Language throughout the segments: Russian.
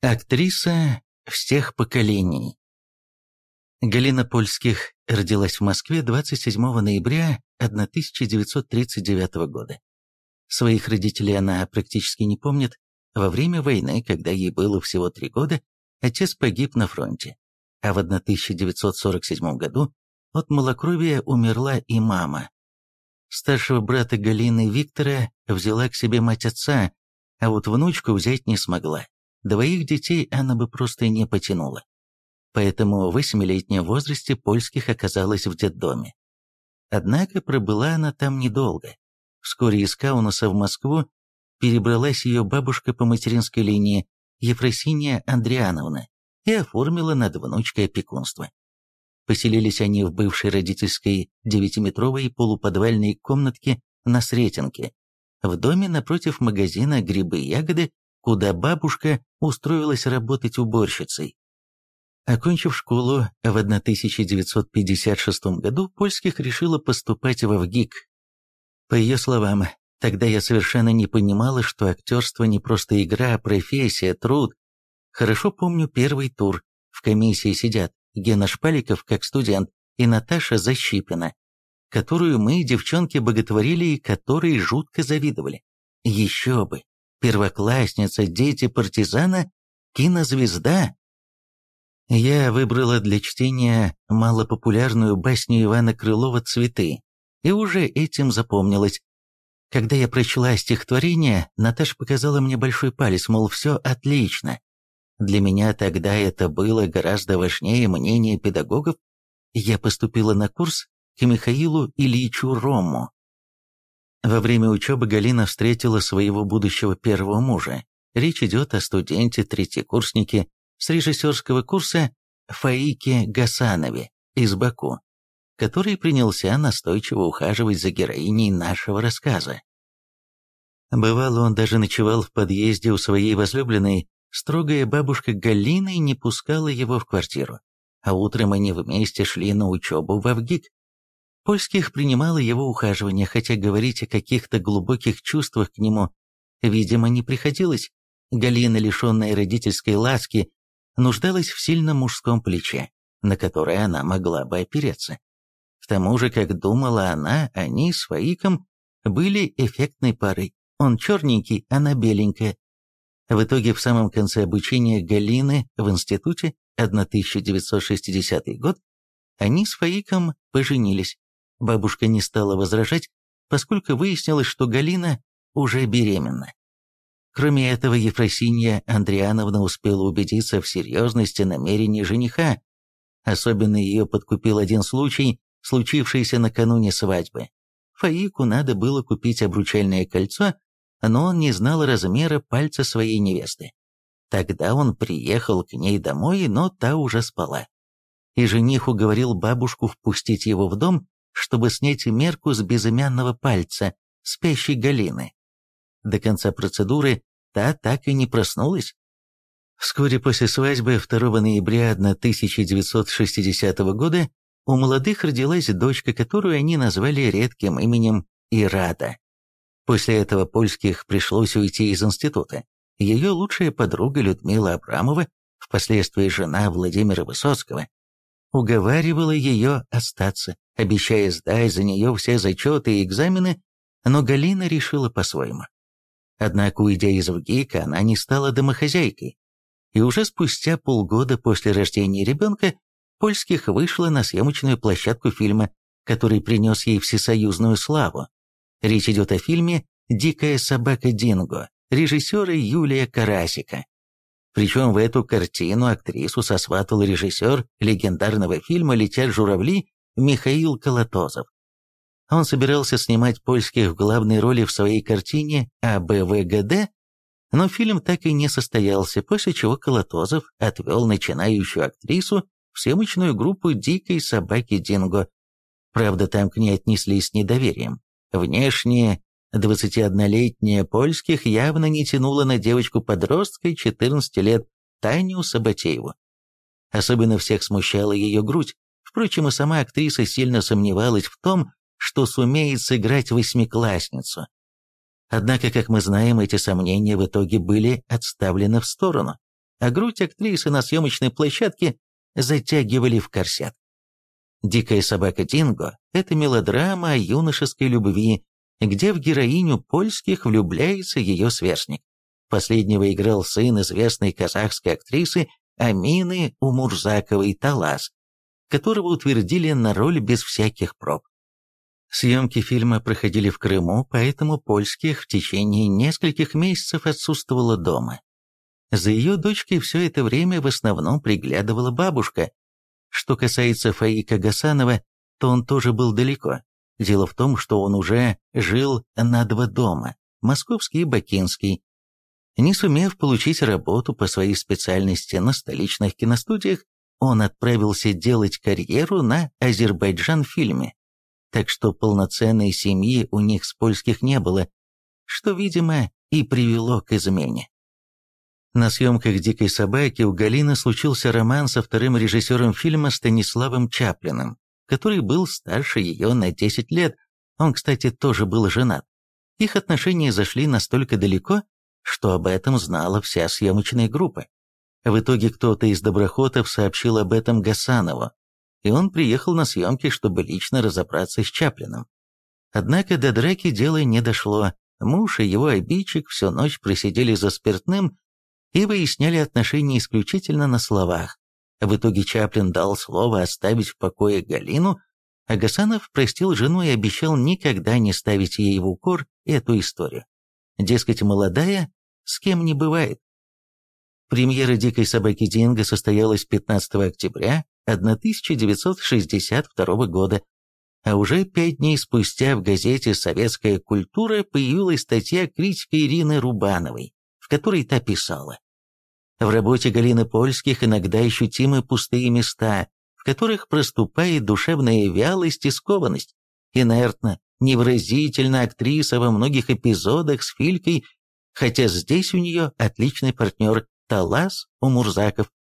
Актриса всех поколений. Галина Польских родилась в Москве 27 ноября 1939 года. Своих родителей она практически не помнит. Во время войны, когда ей было всего три года, отец погиб на фронте, а в 1947 году от малокровия умерла и мама. Старшего брата Галины Виктора взяла к себе мать отца, а вот внучку взять не смогла. Двоих детей она бы просто не потянула. Поэтому в восьмилетнем возрасте польских оказалась в детдоме. Однако пробыла она там недолго. Вскоре из Каунаса в Москву перебралась ее бабушка по материнской линии Ефросиния Андриановна и оформила над внучкой опекунство. Поселились они в бывшей родительской девятиметровой полуподвальной комнатке на Сретенке, в доме напротив магазина «Грибы и ягоды», куда бабушка устроилась работать уборщицей. Окончив школу в 1956 году, Польских решила поступать в ВГИК. По ее словам, тогда я совершенно не понимала, что актерство не просто игра, а профессия, труд. Хорошо помню первый тур. В комиссии сидят Гена Шпаликов как студент и Наташа Защипина, которую мы, девчонки, боготворили и которой жутко завидовали. Еще бы! Первоклассница, дети партизана, кинозвезда. Я выбрала для чтения малопопулярную басню Ивана Крылова «Цветы», и уже этим запомнилась. Когда я прочла стихотворение, Наташа показала мне большой палец, мол, все отлично. Для меня тогда это было гораздо важнее мнения педагогов. Я поступила на курс к Михаилу Ильичу Рому, во время учебы Галина встретила своего будущего первого мужа. Речь идет о студенте-третьекурснике с режиссерского курса Фаике Гасанове из Баку, который принялся настойчиво ухаживать за героиней нашего рассказа. Бывало, он даже ночевал в подъезде у своей возлюбленной, строгая бабушка Галина не пускала его в квартиру, а утром они вместе шли на учебу в Авгик. Польских принимала его ухаживание, хотя говорить о каких-то глубоких чувствах к нему, видимо, не приходилось. Галина, лишенная родительской ласки, нуждалась в сильном мужском плече, на которое она могла бы опереться. К тому же, как думала она, они с Фаиком были эффектной парой. Он черненький, она беленькая. В итоге, в самом конце обучения Галины в институте, 1960 год, они с Фаиком поженились. Бабушка не стала возражать, поскольку выяснилось, что Галина уже беременна. Кроме этого, Ефросинья Андриановна успела убедиться в серьезности намерений жениха. Особенно ее подкупил один случай, случившийся накануне свадьбы. Фаику надо было купить обручальное кольцо, но он не знал размера пальца своей невесты. Тогда он приехал к ней домой, но та уже спала. И жених уговорил бабушку впустить его в дом, чтобы снять мерку с безымянного пальца спящей Галины. До конца процедуры та так и не проснулась. Вскоре после свадьбы 2 ноября 1960 года у молодых родилась дочка, которую они назвали редким именем Ирада. После этого польских пришлось уйти из института. Ее лучшая подруга Людмила Абрамова, впоследствии жена Владимира Высоцкого, уговаривала ее остаться, обещая сдать за нее все зачеты и экзамены, но Галина решила по-своему. Однако, уйдя из ВГИКа, она не стала домохозяйкой, и уже спустя полгода после рождения ребенка Польских вышла на съемочную площадку фильма, который принес ей всесоюзную славу. Речь идет о фильме «Дикая собака Динго» режиссера Юлия Карасика. Причем в эту картину актрису сосватал режиссер легендарного фильма «Летят журавли» Михаил Колотозов. Он собирался снимать польских в главной роли в своей картине «АБВГД», но фильм так и не состоялся, после чего Колотозов отвел начинающую актрису в съемочную группу «Дикой собаки Динго». Правда, там к ней отнеслись с недоверием. Внешне 21-летняя Польских явно не тянула на девочку-подростка 14 лет Таню Сабатееву. Особенно всех смущала ее грудь. Впрочем, и сама актриса сильно сомневалась в том, что сумеет сыграть восьмиклассницу. Однако, как мы знаем, эти сомнения в итоге были отставлены в сторону. а грудь актрисы на съемочной площадке затягивали в корсет. «Дикая собака Динго» — это мелодрама о юношеской любви, где в героиню польских влюбляется ее сверстник. Последнего играл сын известной казахской актрисы Амины Умурзаковой Талас, которого утвердили на роль без всяких проб. Съемки фильма проходили в Крыму, поэтому польских в течение нескольких месяцев отсутствовала дома. За ее дочкой все это время в основном приглядывала бабушка. Что касается Фаика Гасанова, то он тоже был далеко. Дело в том, что он уже жил на два дома, московский и бакинский. Не сумев получить работу по своей специальности на столичных киностудиях, он отправился делать карьеру на Азербайджан-фильме. Так что полноценной семьи у них с польских не было, что, видимо, и привело к измене. На съемках «Дикой собаки» у Галины случился роман со вторым режиссером фильма Станиславом Чаплиным, который был старше ее на 10 лет. Он, кстати, тоже был женат. Их отношения зашли настолько далеко, что об этом знала вся съемочная группа. В итоге кто-то из доброхотов сообщил об этом Гасанову, и он приехал на съемки, чтобы лично разобраться с Чаплином. Однако до драки дело не дошло. Муж и его обидчик всю ночь просидели за спиртным и выясняли отношения исключительно на словах. В итоге Чаплин дал слово оставить в покое Галину, а Гасанов простил жену и обещал никогда не ставить ей в укор эту историю. Дескать, молодая, с кем не бывает. Премьера «Дикой собаки Динго» состоялась 15 октября 1962 года, а уже пять дней спустя в газете «Советская культура» появилась статья критика Ирины Рубановой, в которой та писала. В работе Галины Польских иногда ощутимы пустые места, в которых проступает душевная вялость и скованность. Инертно, невыразительно актриса во многих эпизодах с Филькой, хотя здесь у нее отличный партнер Талас Умурзаков.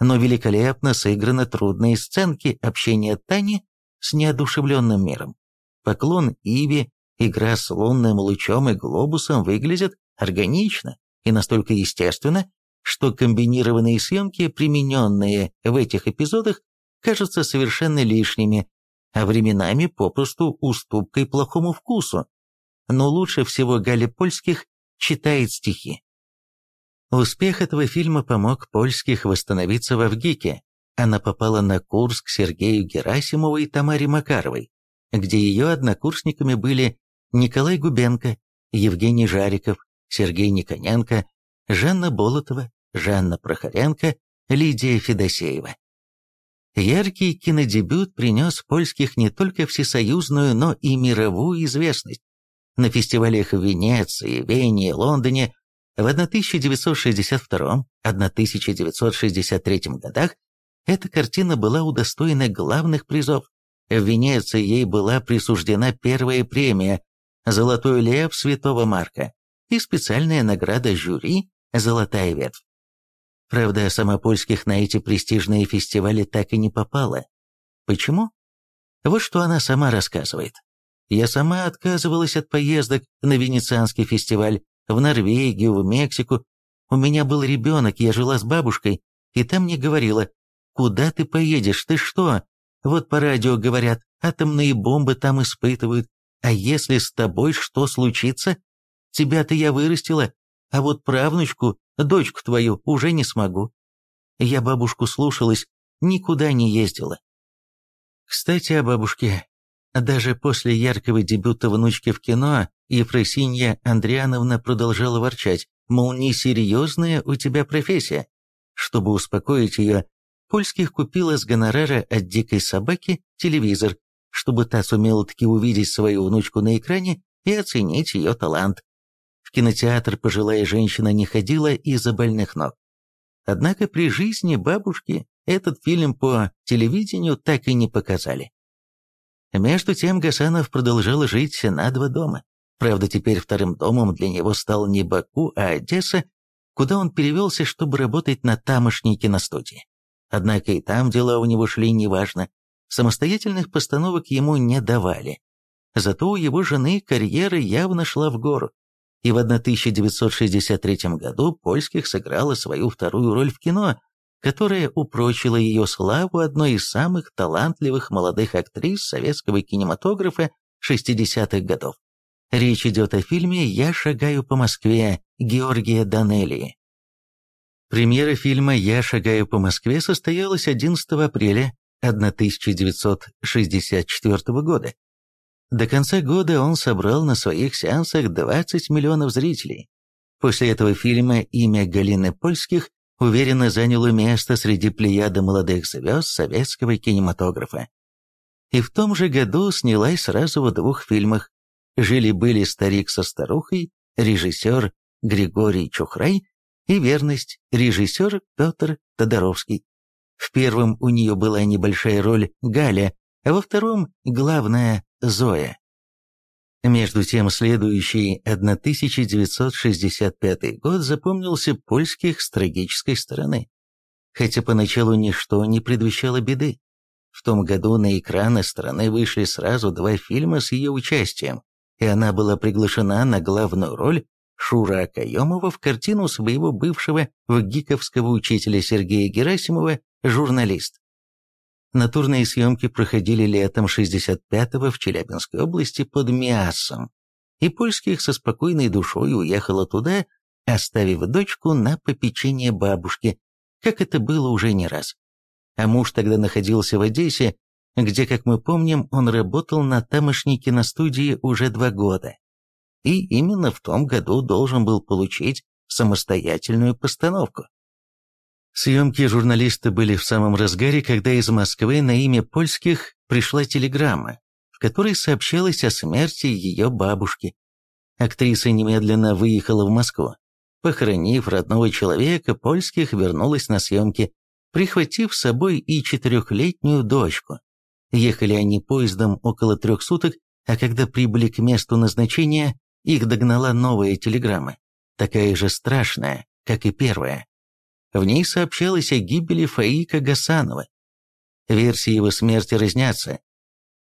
Но великолепно сыграны трудные сценки общения Тани с неодушевленным миром. Поклон Иве, игра с лунным лучом и глобусом выглядят органично и настолько естественно, что комбинированные съемки, примененные в этих эпизодах, кажутся совершенно лишними, а временами попросту уступкой плохому вкусу. Но лучше всего Галя Польских читает стихи. Успех этого фильма помог Польских восстановиться в Авгике. Она попала на курс к Сергею Герасимову и Тамаре Макаровой, где ее однокурсниками были Николай Губенко, Евгений Жариков, Сергей Никоненко, Жанна Болотова, Жанна Прохоренко, Лидия Федосеева. Яркий кинодебют принес польских не только всесоюзную, но и мировую известность. На фестивалях в Венеции, Вене Лондоне в 1962-1963 годах эта картина была удостоена главных призов. В Венеции ей была присуждена первая премия «Золотой лев Святого Марка» и специальная награда жюри «Золотая ветвь». Правда, сама польских на эти престижные фестивали так и не попала. Почему? Вот что она сама рассказывает. Я сама отказывалась от поездок на Венецианский фестиваль, в Норвегию, в Мексику. У меня был ребенок, я жила с бабушкой, и там мне говорила, «Куда ты поедешь? Ты что? Вот по радио говорят, атомные бомбы там испытывают. А если с тобой что случится? Тебя-то я вырастила, а вот правнучку Дочку твою уже не смогу. Я бабушку слушалась, никуда не ездила. Кстати, о бабушке. Даже после яркого дебюта внучки в кино Ефросинья Андриановна продолжала ворчать, мол, несерьезная у тебя профессия. Чтобы успокоить ее, Польских купила с гонорара от дикой собаки телевизор, чтобы та сумела таки увидеть свою внучку на экране и оценить ее талант кинотеатр пожилая женщина не ходила из-за больных ног. Однако при жизни бабушки этот фильм по телевидению так и не показали. Между тем Гасанов продолжал жить на два дома. Правда, теперь вторым домом для него стал не Баку, а Одесса, куда он перевелся, чтобы работать на тамошней киностудии. Однако и там дела у него шли неважно. Самостоятельных постановок ему не давали. Зато у его жены карьера явно шла в гору. и в 1963 году Польских сыграла свою вторую роль в кино, которая упрочила ее славу одной из самых талантливых молодых актрис советского кинематографа 60-х годов. Речь идет о фильме «Я шагаю по Москве» Георгия Данелии. Премьера фильма «Я шагаю по Москве» состоялась 11 апреля 1964 года. До конца года он собрал на своих сеансах 20 миллионов зрителей. После этого фильма имя Галины Польских уверенно заняло место среди плеяды молодых звезд советского кинематографа. И в том же году снялась сразу в двух фильмах «Жили-были старик со старухой», режиссер Григорий Чухрай и «Верность», режиссер Петр Тодоровский. В первом у нее была небольшая роль Галя, а во втором – главная Зоя. Между тем, следующий 1965 год запомнился польских с трагической стороны. Хотя поначалу ничто не предвещало беды. В том году на экраны страны вышли сразу два фильма с ее участием, и она была приглашена на главную роль Шура Акаемова в картину своего бывшего вгиковского учителя Сергея Герасимова «Журналист». Натурные съемки проходили летом 65-го в Челябинской области под Миассом, и Польских со спокойной душой уехала туда, оставив дочку на попечение бабушки, как это было уже не раз. А муж тогда находился в Одессе, где, как мы помним, он работал на тамошней киностудии уже два года. И именно в том году должен был получить самостоятельную постановку. Съемки журналиста были в самом разгаре, когда из Москвы на имя польских пришла телеграмма, в которой сообщалось о смерти ее бабушки. Актриса немедленно выехала в Москву. Похоронив родного человека, польских вернулась на съемки, прихватив с собой и четырехлетнюю дочку. Ехали они поездом около трех суток, а когда прибыли к месту назначения, их догнала новая телеграмма, такая же страшная, как и первая. В ней сообщалось о гибели Фаика Гасанова. Версии его смерти разнятся.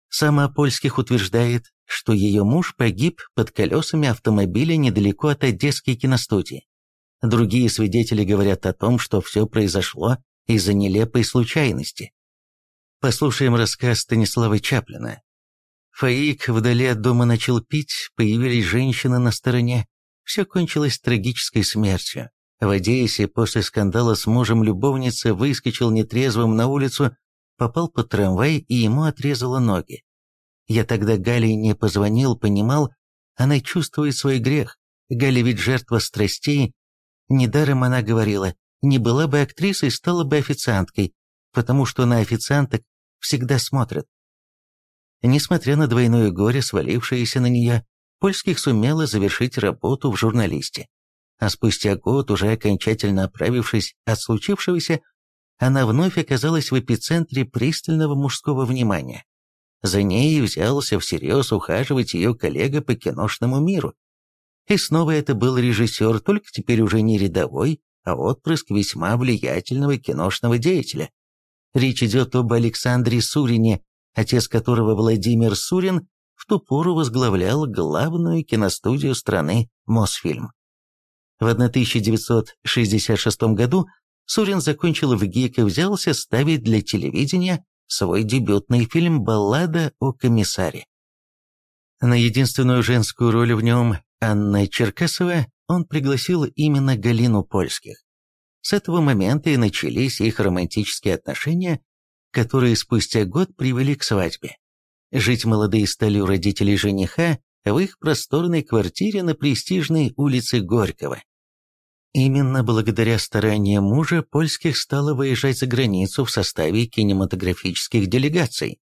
Сама Польских утверждает, что ее муж погиб под колесами автомобиля недалеко от Одесской киностудии. Другие свидетели говорят о том, что все произошло из-за нелепой случайности. Послушаем рассказ Станислава Чаплина. Фаик вдали от дома начал пить, появились женщины на стороне. Все кончилось трагической смертью. В Одессе после скандала с мужем любовницы выскочил нетрезвым на улицу, попал под трамвай и ему отрезало ноги. Я тогда Гале не позвонил, понимал, она чувствует свой грех. Галя ведь жертва страстей. Недаром она говорила, не была бы актрисой, стала бы официанткой, потому что на официанток всегда смотрят. Несмотря на двойное горе, свалившееся на нее, Польских сумела завершить работу в журналисте а спустя год, уже окончательно оправившись от случившегося, она вновь оказалась в эпицентре пристального мужского внимания. За ней взялся всерьез ухаживать ее коллега по киношному миру. И снова это был режиссер, только теперь уже не рядовой, а отпрыск весьма влиятельного киношного деятеля. Речь идет об Александре Сурине, отец которого Владимир Сурин в ту пору возглавлял главную киностудию страны Мосфильм. В 1966 году Сурин закончил в ГИК и взялся ставить для телевидения свой дебютный фильм «Баллада о комиссаре». На единственную женскую роль в нем, Анна Черкасова, он пригласил именно Галину Польских. С этого момента и начались их романтические отношения, которые спустя год привели к свадьбе. Жить молодые стали у родителей жениха, в их просторной квартире на престижной улице Горького. Именно благодаря стараниям мужа Польских стала выезжать за границу в составе кинематографических делегаций.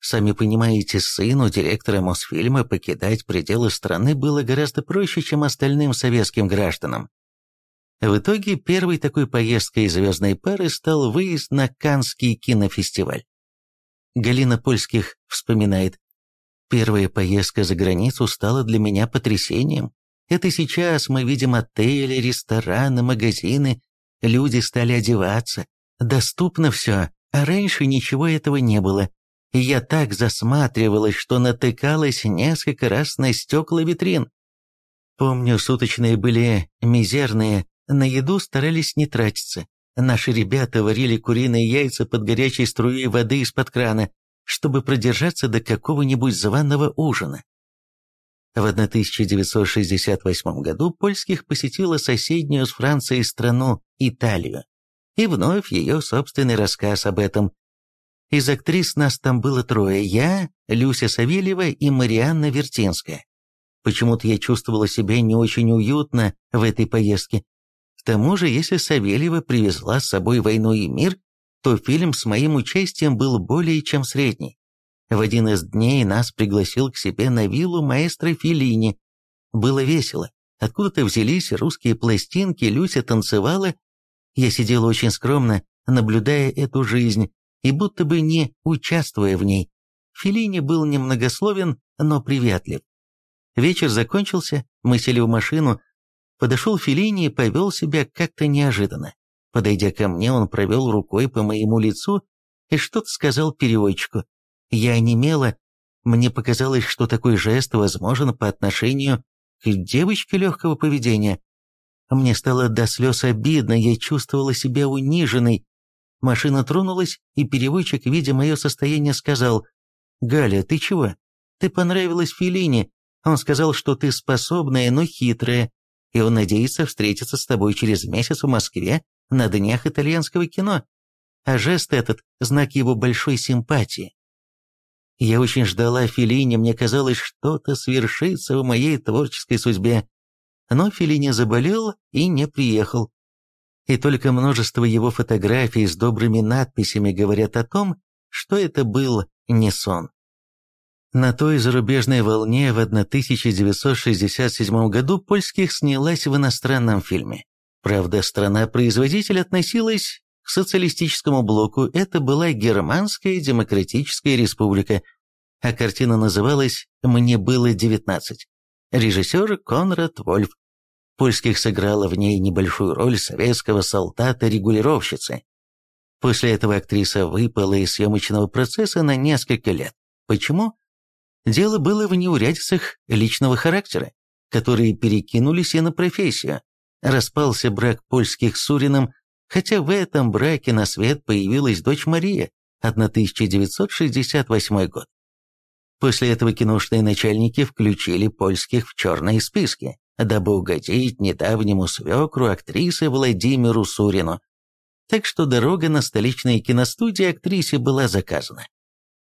Сами понимаете, сыну директора Мосфильма покидать пределы страны было гораздо проще, чем остальным советским гражданам. В итоге первой такой поездкой звездной пары стал выезд на Каннский кинофестиваль. Галина Польских вспоминает, Первая поездка за границу стала для меня потрясением. Это сейчас мы видим отели, рестораны, магазины, люди стали одеваться, доступно все, а раньше ничего этого не было. Я так засматривалась, что натыкалась несколько раз на стекла витрин. Помню, суточные были мизерные, на еду старались не тратиться. Наши ребята варили куриные яйца под горячей струей воды из-под крана, чтобы продержаться до какого-нибудь званого ужина. В 1968 году польских посетила соседнюю с Францией страну Италию, и вновь ее собственный рассказ об этом. Из актрис нас там было трое, я, Люся Савельева и Марианна Вертинская. Почему-то я чувствовала себя не очень уютно в этой поездке. Тому же, если Савельева привезла с собой «Войну и мир», то фильм с моим участием был более чем средний. В один из дней нас пригласил к себе на виллу маэстро Филини. Было весело. Откуда-то взялись русские пластинки, Люся танцевала. Я сидела очень скромно, наблюдая эту жизнь и будто бы не участвуя в ней. Филини был немногословен, но приветлив. Вечер закончился, мы сели в машину. Подошел Филини и повел себя как-то неожиданно. Подойдя ко мне, он провел рукой по моему лицу и что-то сказал переводчику. Я онемела. Мне показалось, что такой жест возможен по отношению к девочке легкого поведения. Мне стало до слез обидно, я чувствовала себя униженной. Машина тронулась, и переводчик, видя мое состояние, сказал, «Галя, ты чего? Ты понравилась Филине. Он сказал, что ты способная, но хитрая, и он надеется встретиться с тобой через месяц в Москве на днях итальянского кино. А жест этот – знак его большой симпатии. Я очень ждала Филини, мне казалось, что-то свершится в моей творческой судьбе. Но Филини заболел и не приехал. И только множество его фотографий с добрыми надписями говорят о том, что это был не сон. На той зарубежной волне в 1967 году польских снялась в иностранном фильме. Правда, страна-производитель относилась к социалистическому блоку это была Германская Демократическая Республика, а картина называлась «Мне было 19». Режиссер Конрад Вольф. Польских сыграла в ней небольшую роль советского солдата-регулировщицы. После этого актриса выпала из съемочного процесса на несколько лет. Почему? Дело было в неурядицах личного характера, которые перекинулись и на профессию. Распался брак польских с Суриным хотя в этом браке на свет появилась дочь Мария, 1968 год. После этого киношные начальники включили польских в черные списки, дабы угодить недавнему свекру актрисы Владимиру Сурину. Так что дорога на столичные киностудии актрисе была заказана.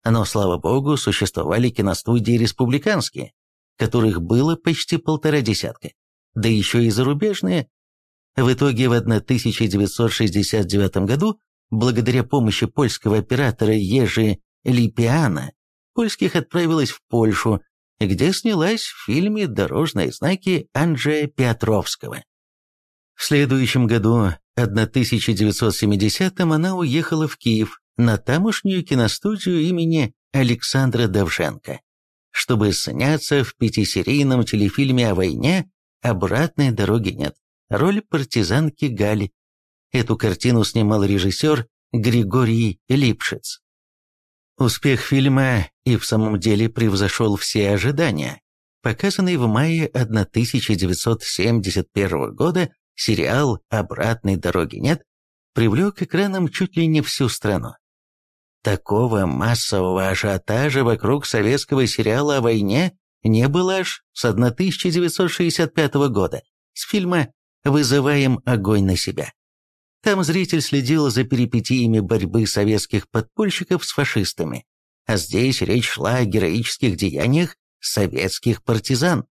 Но, слава богу, существовали киностудии республиканские, которых было почти полтора десятка, да еще и зарубежные, в итоге в 1969 году, благодаря помощи польского оператора Ежи Липиана, польских отправилась в Польшу, где снялась в фильме «Дорожные знаки» Анджея Петровского. В следующем году, 1970-м, она уехала в Киев на тамошнюю киностудию имени Александра Довженко, чтобы сняться в пятисерийном телефильме о войне «Обратной дороги нет» роль партизанки Гали. Эту картину снимал режиссер Григорий Липшиц. Успех фильма и в самом деле превзошел все ожидания. Показанный в мае 1971 года сериал «Обратной дороги нет» привлек к экранам чуть ли не всю страну. Такого массового ажиотажа вокруг советского сериала о войне не было аж с 1965 года, с фильма вызываем огонь на себя. Там зритель следил за перипетиями борьбы советских подпольщиков с фашистами, а здесь речь шла о героических деяниях советских партизан.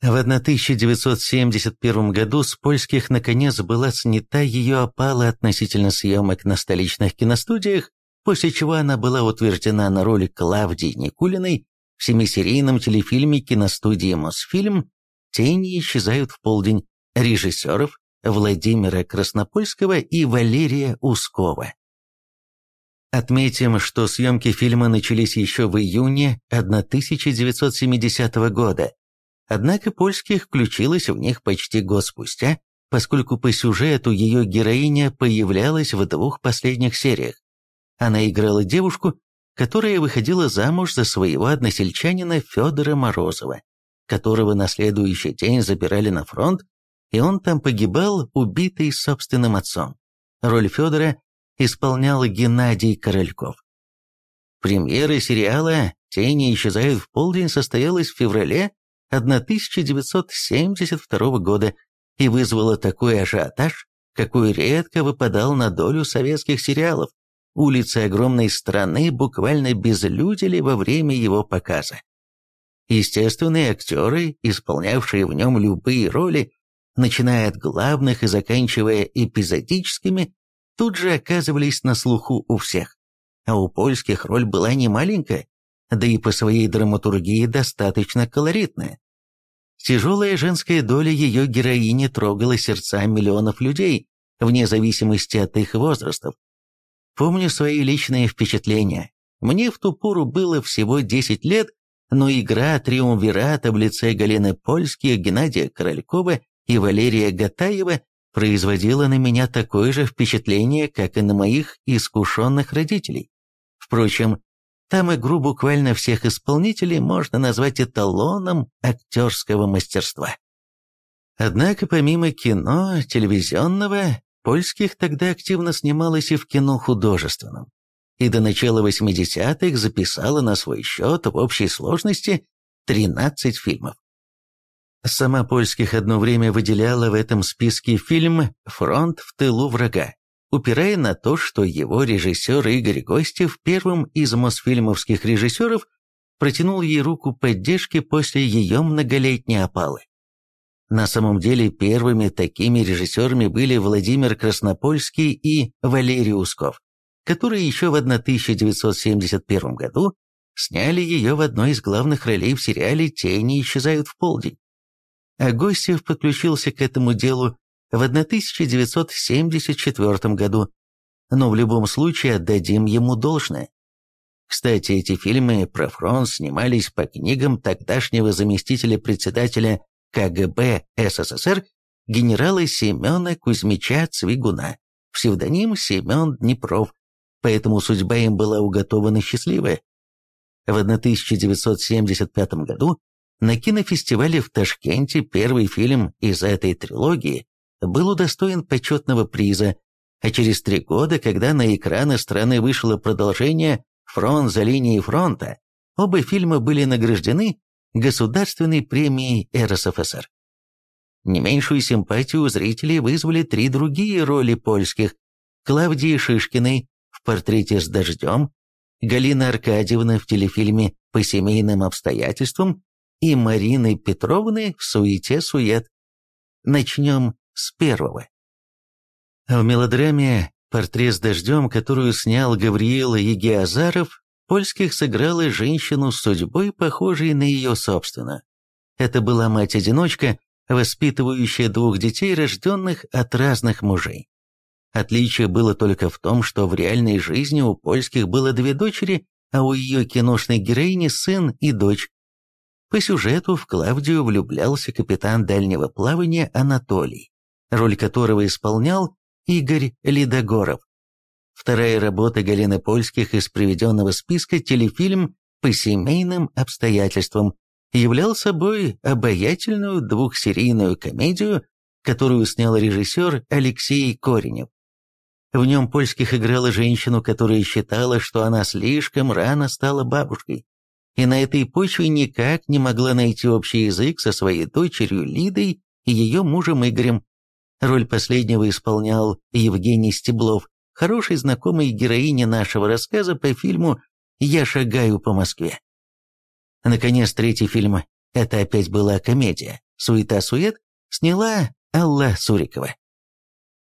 В 1971 году с польских наконец была снята ее опала относительно съемок на столичных киностудиях, после чего она была утверждена на роль Клавдии Никулиной в семисерийном телефильме киностудии «Мосфильм» «Тени исчезают в полдень», режиссеров Владимира Краснопольского и Валерия Ускова. Отметим, что съемки фильма начались еще в июне 1970 года, однако польских включилась в них почти год спустя, поскольку по сюжету ее героиня появлялась в двух последних сериях. Она играла девушку, которая выходила замуж за своего односельчанина Федора Морозова. которого на следующий день забирали на фронт, и он там погибал, убитый собственным отцом. Роль Федора исполнял Геннадий Корольков. Премьера сериала «Тени исчезают в полдень» состоялась в феврале 1972 года и вызвала такой ажиотаж, какой редко выпадал на долю советских сериалов. Улицы огромной страны буквально безлюдили во время его показа. Естественные актеры, исполнявшие в нем любые роли, начиная от главных и заканчивая эпизодическими, тут же оказывались на слуху у всех. А у польских роль была не маленькая, да и по своей драматургии достаточно колоритная. Тяжелая женская доля ее героини трогала сердца миллионов людей, вне зависимости от их возрастов. Помню свои личные впечатления. Мне в ту пору было всего 10 лет, но игра триумвирата в лице Галины Польских, Геннадия Королькова и Валерия Гатаева производила на меня такое же впечатление, как и на моих искушенных родителей. Впрочем, там игру буквально всех исполнителей можно назвать эталоном актерского мастерства. Однако помимо кино, телевизионного, польских тогда активно снималось и в кино художественном. И до начала 80-х записала на свой счет в общей сложности 13 фильмов. Сама Польских одно время выделяла в этом списке фильм «Фронт в тылу врага», упирая на то, что его режиссер Игорь Гостев, первым из мосфильмовских режиссеров, протянул ей руку поддержки после ее многолетней опалы. На самом деле первыми такими режиссерами были Владимир Краснопольский и Валерий Усков, которые еще в 1971 году сняли ее в одной из главных ролей в сериале «Тени исчезают в полдень». А Гостев подключился к этому делу в 1974 году, но в любом случае отдадим ему должное. Кстати, эти фильмы про фронт снимались по книгам тогдашнего заместителя председателя КГБ СССР генерала Семена Кузьмича Цвигуна, псевдоним Семен Днепров, поэтому судьба им была уготована счастливая. В 1975 году на кинофестивале в Ташкенте первый фильм из этой трилогии был удостоен почетного приза, а через три года, когда на экраны страны вышло продолжение «Фронт за линией фронта», оба фильма были награждены Государственной премией РСФСР. Не меньшую симпатию зрителей вызвали три другие роли польских – Клавдии Шишкиной в «Портрете с дождем», Галина Аркадьевна в телефильме «По семейным обстоятельствам» и Марины Петровны в «Суете-сует». Начнем с первого. В мелодраме «Портрет с дождем», которую снял Гавриил Егиазаров, Польских сыграла женщину с судьбой, похожей на ее собственную. Это была мать-одиночка, воспитывающая двух детей, рожденных от разных мужей. Отличие было только в том, что в реальной жизни у польских было две дочери, а у ее киношной героини сын и дочь, по сюжету в Клавдию влюблялся капитан дальнего плавания Анатолий, роль которого исполнял Игорь Ледогоров. Вторая работа Галины Польских из приведенного списка телефильм «По семейным обстоятельствам» являл собой обаятельную двухсерийную комедию, которую снял режиссер Алексей Коренев. В нем Польских играла женщину, которая считала, что она слишком рано стала бабушкой и на этой почве никак не могла найти общий язык со своей дочерью Лидой и ее мужем Игорем. Роль последнего исполнял Евгений Стеблов, хороший знакомый героине нашего рассказа по фильму «Я шагаю по Москве». Наконец, третий фильм, это опять была комедия «Суета-сует», сняла Алла Сурикова.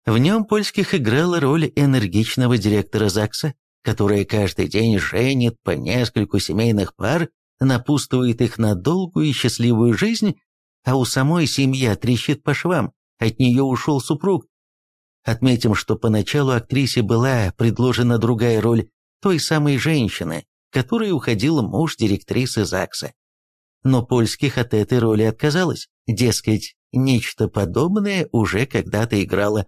В нем Польских играла роль энергичного директора ЗАГСа, которая каждый день женит по нескольку семейных пар, напутствует их на долгую и счастливую жизнь, а у самой семья трещит по швам, от нее ушел супруг. Отметим, что поначалу актрисе была предложена другая роль той самой женщины, которой уходил муж директрисы ЗАГСа. Но Польских от этой роли отказалась, дескать, нечто подобное уже когда-то играла.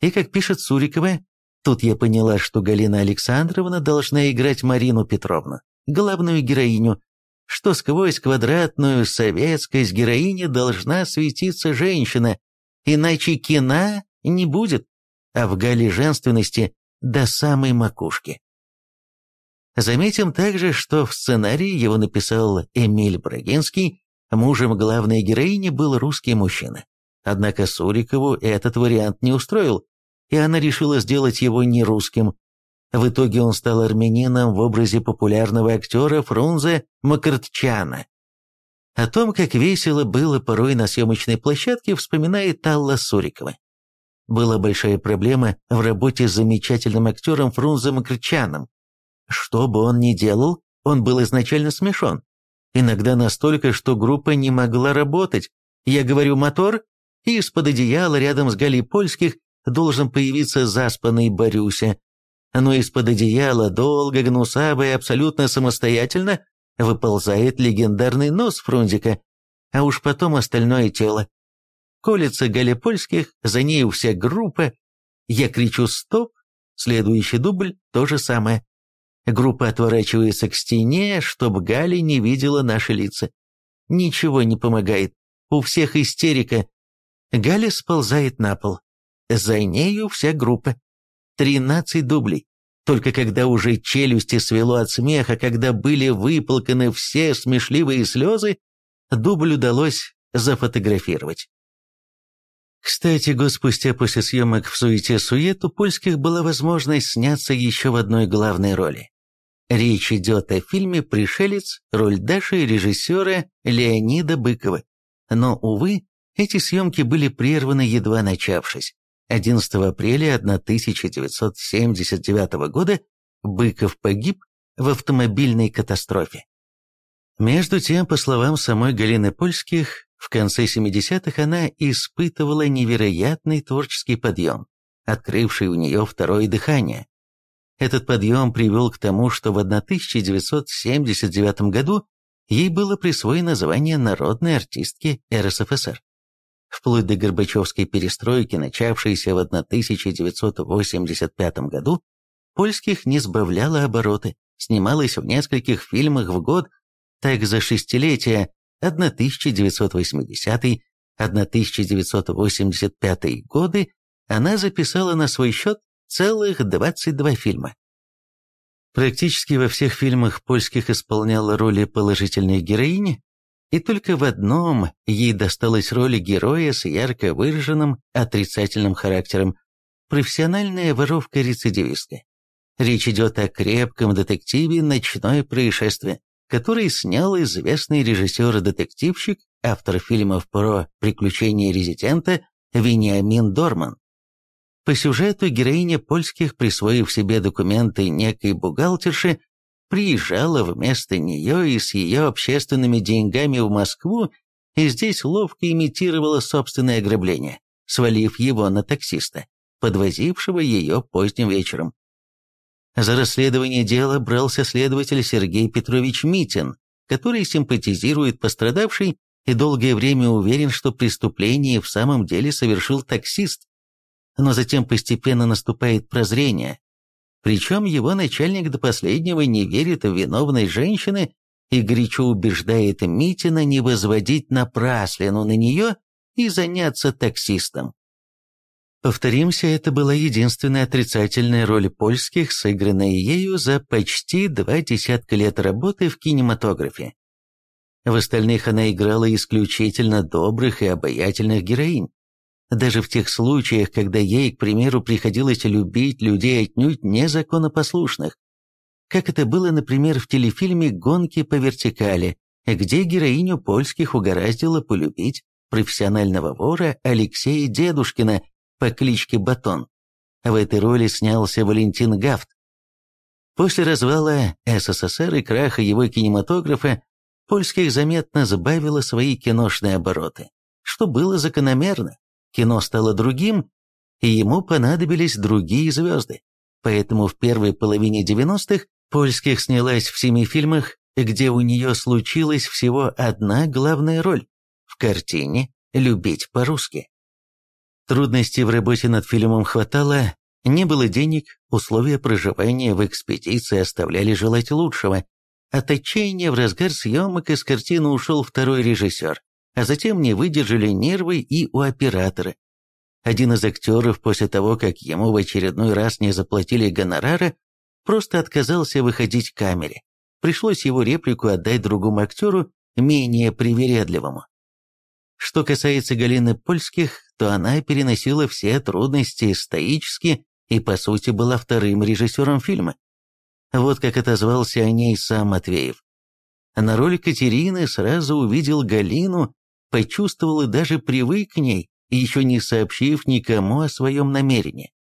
И, как пишет Сурикова, Тут я поняла, что Галина Александровна должна играть Марину Петровну, главную героиню, что сквозь квадратную советскость героини должна светиться женщина, иначе кино не будет, а в гале женственности до самой макушки. Заметим также, что в сценарии его написал Эмиль Брагинский, мужем главной героини был русский мужчина. Однако Сурикову этот вариант не устроил, и она решила сделать его не русским. В итоге он стал армянином в образе популярного актера Фрунзе Макартчана. О том, как весело было порой на съемочной площадке, вспоминает Алла Сурикова. Была большая проблема в работе с замечательным актером Фрунзе Макарчаном. Что бы он ни делал, он был изначально смешон. Иногда настолько, что группа не могла работать. Я говорю «мотор», и из-под одеяла рядом с Галей Польских должен появиться заспанный Борюся. Но из-под одеяла долго, гнусаво и абсолютно самостоятельно выползает легендарный нос Фрунзика, а уж потом остальное тело. Колется Галя Польских, за ней вся группа. Я кричу «стоп», следующий дубль – то же самое. Группа отворачивается к стене, чтобы Галя не видела наши лица. Ничего не помогает. У всех истерика. Галя сползает на пол. За нею вся группа. Тринадцать дублей. Только когда уже челюсти свело от смеха, когда были выплаканы все смешливые слезы, дубль удалось зафотографировать. Кстати, год спустя после съемок в «Суете-сует» у польских была возможность сняться еще в одной главной роли. Речь идет о фильме «Пришелец», роль Даши и режиссера Леонида Быкова. Но, увы, эти съемки были прерваны, едва начавшись. 11 апреля 1979 года Быков погиб в автомобильной катастрофе. Между тем, по словам самой Галины Польских, в конце 70-х она испытывала невероятный творческий подъем, открывший у нее второе дыхание. Этот подъем привел к тому, что в 1979 году ей было присвоено звание народной артистки РСФСР вплоть до Горбачевской перестройки, начавшейся в 1985 году, польских не сбавляло обороты, снималась в нескольких фильмах в год, так за шестилетия 1980-1985 годы она записала на свой счет целых 22 фильма. Практически во всех фильмах польских исполняла роли положительной героини, и только в одном ей досталась роль героя с ярко выраженным отрицательным характером – профессиональная воровка-рецидивистка. Речь идет о крепком детективе «Ночное происшествие», который снял известный режиссер-детективщик, автор фильмов про приключения резидента Вениамин Дорман. По сюжету героиня польских, присвоив себе документы некой бухгалтерши, приезжала вместо нее и с ее общественными деньгами в Москву и здесь ловко имитировала собственное ограбление, свалив его на таксиста, подвозившего ее поздним вечером. За расследование дела брался следователь Сергей Петрович Митин, который симпатизирует пострадавшей и долгое время уверен, что преступление в самом деле совершил таксист. Но затем постепенно наступает прозрение, причем его начальник до последнего не верит в виновной женщины и горячо убеждает Митина не возводить напраслину на нее и заняться таксистом. Повторимся, это была единственная отрицательная роль польских, сыгранная ею за почти два десятка лет работы в кинематографе. В остальных она играла исключительно добрых и обаятельных героинь. Даже в тех случаях, когда ей, к примеру, приходилось любить людей отнюдь незаконопослушных. Как это было, например, в телефильме «Гонки по вертикали», где героиню польских угораздило полюбить профессионального вора Алексея Дедушкина по кличке Батон. В этой роли снялся Валентин Гафт. После развала СССР и краха его кинематографа польских заметно сбавило свои киношные обороты, что было закономерно кино стало другим, и ему понадобились другие звезды. Поэтому в первой половине 90-х Польских снялась в семи фильмах, где у нее случилась всего одна главная роль – в картине «Любить по-русски». Трудностей в работе над фильмом хватало, не было денег, условия проживания в экспедиции оставляли желать лучшего. От отчаяния в разгар съемок из картины ушел второй режиссер, а затем не выдержали нервы и у оператора. Один из актеров после того, как ему в очередной раз не заплатили гонорара, просто отказался выходить к камере. Пришлось его реплику отдать другому актеру, менее привередливому. Что касается Галины Польских, то она переносила все трудности стоически и, по сути, была вторым режиссером фильма. Вот как отозвался о ней сам Матвеев. На роль Катерины сразу увидел Галину, почувствовал и даже привык к ней, еще не сообщив никому о своем намерении.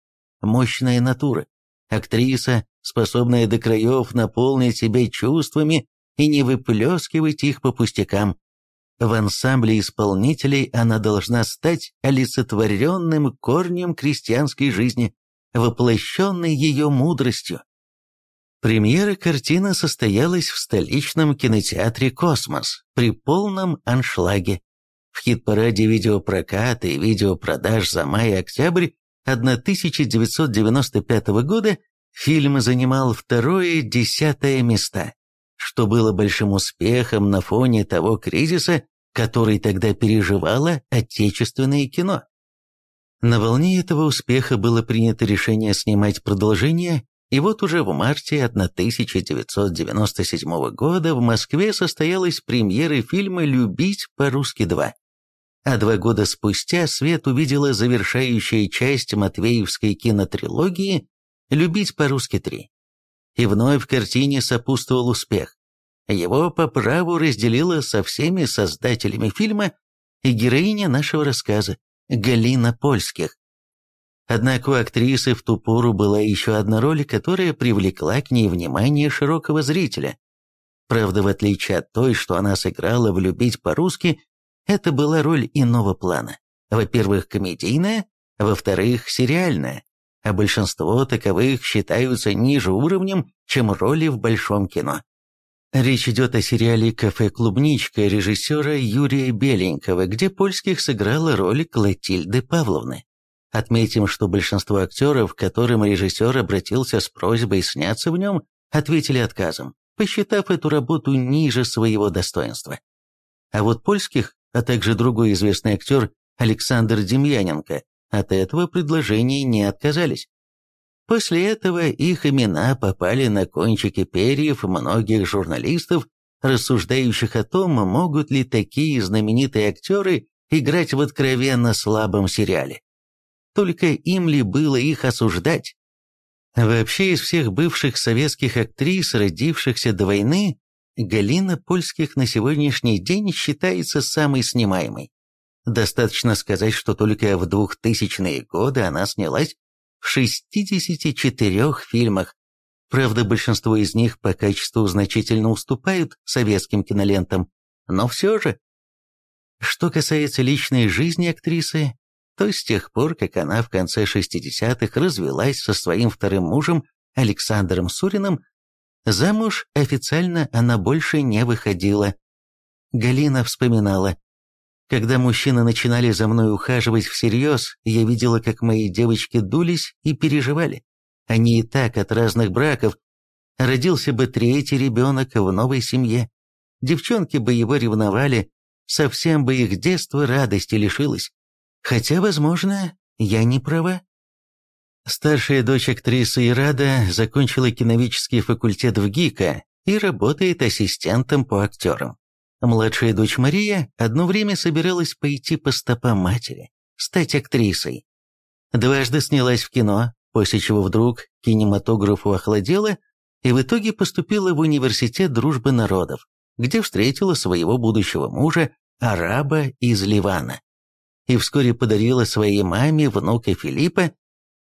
Мощная натура, актриса, способная до краев наполнить себя чувствами и не выплескивать их по пустякам. В ансамбле исполнителей она должна стать олицетворенным корнем крестьянской жизни, воплощенной ее мудростью. Премьера картины состоялась в столичном кинотеатре «Космос» при полном аншлаге. В хит-параде видеопроката и видеопродаж за май и октябрь 1995 года фильм занимал второе-десятое места, что было большим успехом на фоне того кризиса, который тогда переживало отечественное кино. На волне этого успеха было принято решение снимать продолжение, и вот уже в марте 1997 года в Москве состоялась премьера фильма «Любить по-русски 2». А два года спустя свет увидела завершающая часть Матвеевской кинотрилогии «Любить по-русски 3». И вновь в картине сопутствовал успех. Его по праву разделила со всеми создателями фильма и героиня нашего рассказа, Галина Польских. Однако у актрисы в ту пору была еще одна роль, которая привлекла к ней внимание широкого зрителя. Правда, в отличие от той, что она сыграла в «Любить по-русски», это была роль иного плана. Во-первых, комедийная, во-вторых, сериальная, а большинство таковых считаются ниже уровнем, чем роли в большом кино. Речь идет о сериале «Кафе Клубничка» режиссера Юрия Беленького, где польских сыграла роль Клотильды Павловны. Отметим, что большинство актеров, к которым режиссер обратился с просьбой сняться в нем, ответили отказом, посчитав эту работу ниже своего достоинства. А вот польских, а также другой известный актер Александр Демьяненко, от этого предложения не отказались. После этого их имена попали на кончики перьев многих журналистов, рассуждающих о том, могут ли такие знаменитые актеры играть в откровенно слабом сериале. Только им ли было их осуждать? Вообще из всех бывших советских актрис, родившихся до войны, Галина Польских на сегодняшний день считается самой снимаемой. Достаточно сказать, что только в 2000-е годы она снялась в 64 фильмах. Правда, большинство из них по качеству значительно уступают советским кинолентам, но все же. Что касается личной жизни актрисы, то с тех пор, как она в конце 60-х развелась со своим вторым мужем Александром Суриным, замуж официально она больше не выходила. Галина вспоминала, когда мужчины начинали за мной ухаживать всерьез, я видела, как мои девочки дулись и переживали. Они и так от разных браков. Родился бы третий ребенок в новой семье. Девчонки бы его ревновали, совсем бы их детство радости лишилось. Хотя, возможно, я не права. Старшая дочь актрисы Ирада закончила киновический факультет в ГИКа и работает ассистентом по актерам. Младшая дочь Мария одно время собиралась пойти по стопам матери, стать актрисой. Дважды снялась в кино, после чего вдруг кинематографу охладела и в итоге поступила в Университет Дружбы Народов, где встретила своего будущего мужа, араба из Ливана. И вскоре подарила своей маме внука Филиппа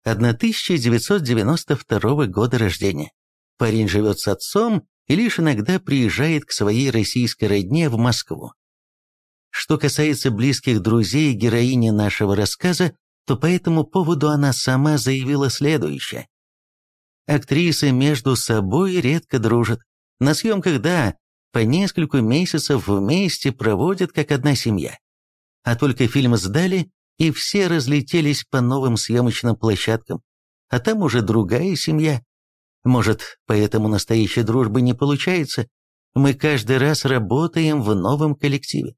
1992 года рождения. Парень живет с отцом и лишь иногда приезжает к своей российской родне в Москву. Что касается близких друзей героини нашего рассказа, то по этому поводу она сама заявила следующее. Актрисы между собой редко дружат. На съемках, да, по несколько месяцев вместе проводят как одна семья. А только фильм сдали, и все разлетелись по новым съемочным площадкам. А там уже другая семья, может, поэтому настоящей дружбы не получается, Мы каждый раз работаем в новом коллективе.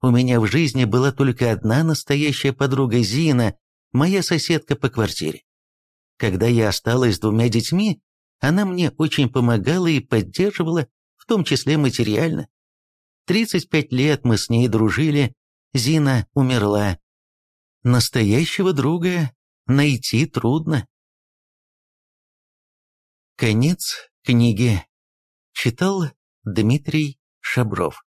У меня в жизни была только одна настоящая подруга Зина, моя соседка по квартире. Когда я осталась с двумя детьми, она мне очень помогала и поддерживала, в том числе материально. 35 лет мы с ней дружили, Зина умерла. Настоящего друга найти трудно. Конец книги. Читал Дмитрий Шабров.